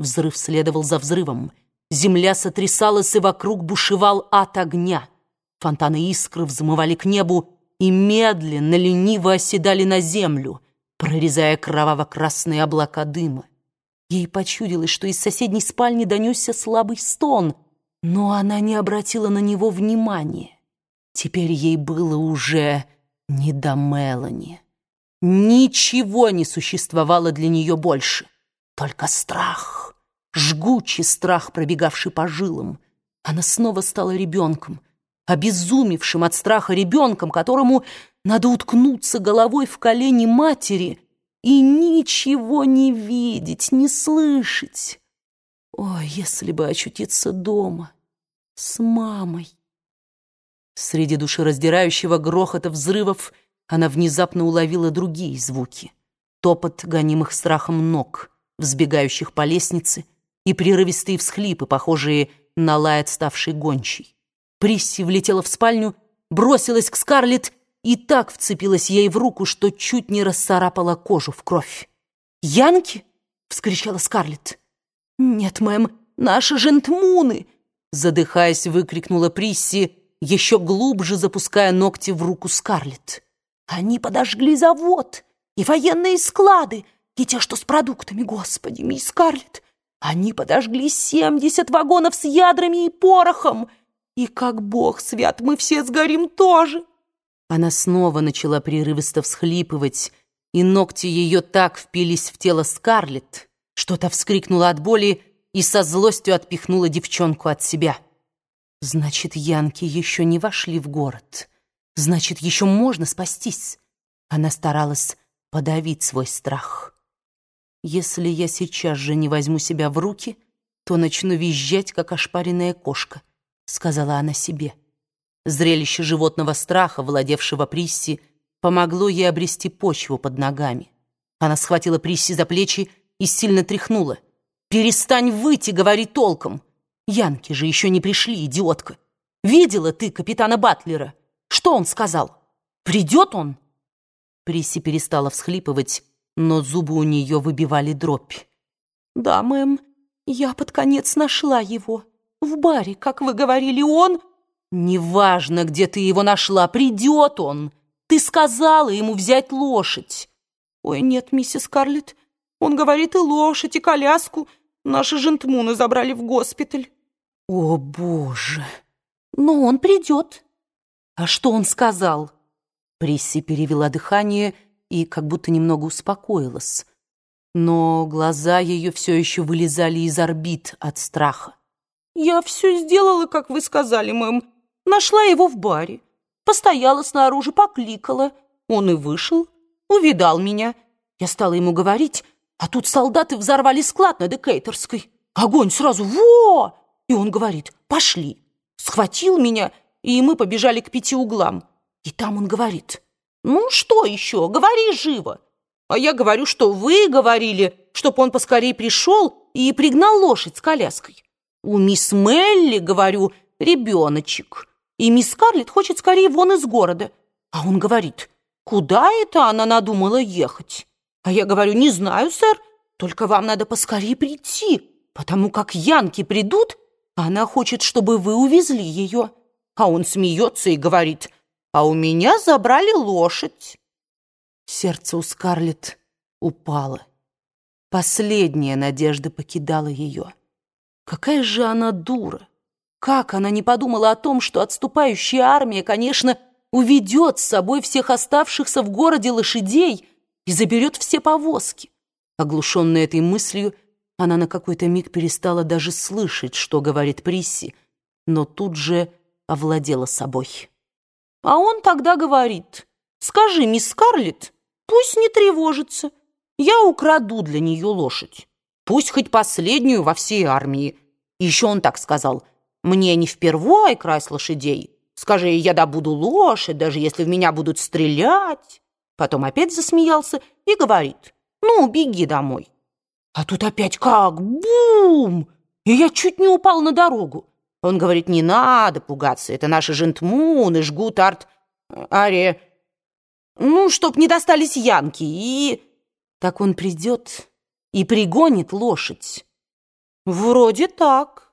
Взрыв следовал за взрывом. Земля сотрясалась, и вокруг бушевал ад огня. Фонтаны искр взмывали к небу и медленно, лениво оседали на землю, прорезая кроваво-красные облака дыма. Ей почудилось, что из соседней спальни донесся слабый стон, но она не обратила на него внимания. Теперь ей было уже не до Мелани. Ничего не существовало для нее больше, только страх, жгучий страх, пробегавший по жилам. Она снова стала ребенком, обезумевшим от страха ребенком, которому надо уткнуться головой в колени матери и ничего не видеть, не слышать. Ой, если бы очутиться дома с мамой. Среди душераздирающего грохота взрывов она внезапно уловила другие звуки. Топот гонимых страхом ног, взбегающих по лестнице, и прерывистые всхлипы, похожие на лай отставшей гончей. Присси влетела в спальню, бросилась к Скарлетт и так вцепилась ей в руку, что чуть не расцарапала кожу в кровь. «Янки?» — вскричала Скарлетт. «Нет, мэм, наши жентмуны!» Задыхаясь, выкрикнула Присси, еще глубже запуская ногти в руку Скарлетт. «Они подожгли завод и военные склады, и те, что с продуктами, господи, мисс Скарлетт! Они подожгли семьдесят вагонов с ядрами и порохом!» И как бог свят, мы все сгорим тоже!» Она снова начала прерывисто всхлипывать, и ногти ее так впились в тело Скарлетт, что та вскрикнула от боли и со злостью отпихнула девчонку от себя. Значит, янки еще не вошли в город. Значит, еще можно спастись. Она старалась подавить свой страх. Если я сейчас же не возьму себя в руки, то начну визжать, как ошпаренная кошка сказала она себе. Зрелище животного страха, владевшего Присси, помогло ей обрести почву под ногами. Она схватила Присси за плечи и сильно тряхнула. «Перестань выйти, говори толком! Янки же еще не пришли, идиотка! Видела ты капитана Батлера? Что он сказал? Придет он?» Присси перестала всхлипывать, но зубы у нее выбивали дробь. «Да, мэм, я под конец нашла его», в баре, как вы говорили, он... Неважно, где ты его нашла, придет он. Ты сказала ему взять лошадь. Ой, нет, миссис Карлетт, он говорит и лошадь, и коляску. Наши жентмуны забрали в госпиталь. О, боже! Но он придет. А что он сказал? Присси перевела дыхание и как будто немного успокоилась. Но глаза ее все еще вылезали из орбит от страха. «Я все сделала, как вы сказали, мэм. Нашла его в баре. Постояла снаружи, покликала. Он и вышел, увидал меня. Я стала ему говорить, а тут солдаты взорвали склад на Декейтерской. Огонь сразу «Во!» И он говорит «Пошли». Схватил меня, и мы побежали к пяти углам. И там он говорит «Ну что еще? Говори живо». А я говорю, что вы говорили, чтоб он поскорее пришел и пригнал лошадь с коляской. У мисс Мелли, говорю, ребеночек. И мисс Карлетт хочет скорее вон из города. А он говорит, куда это она надумала ехать? А я говорю, не знаю, сэр, только вам надо поскорее прийти, потому как янки придут, а она хочет, чтобы вы увезли ее. А он смеется и говорит, а у меня забрали лошадь. Сердце у Скарлетт упало. Последняя надежда покидала ее. Какая же она дура! Как она не подумала о том, что отступающая армия, конечно, уведет с собой всех оставшихся в городе лошадей и заберет все повозки? Оглушенная этой мыслью, она на какой-то миг перестала даже слышать, что говорит Присси, но тут же овладела собой. А он тогда говорит, «Скажи, мисс Скарлетт, пусть не тревожится, я украду для нее лошадь». Пусть хоть последнюю во всей армии. еще он так сказал. Мне не впервой красть лошадей. Скажи, я добуду лошадь, даже если в меня будут стрелять. Потом опять засмеялся и говорит, ну, беги домой. А тут опять как бум! И я чуть не упал на дорогу. Он говорит, не надо пугаться, это наши жентмуны жгут арт... аре... Ну, чтоб не достались янки, и... Так он придет и пригонит лошадь. Вроде так.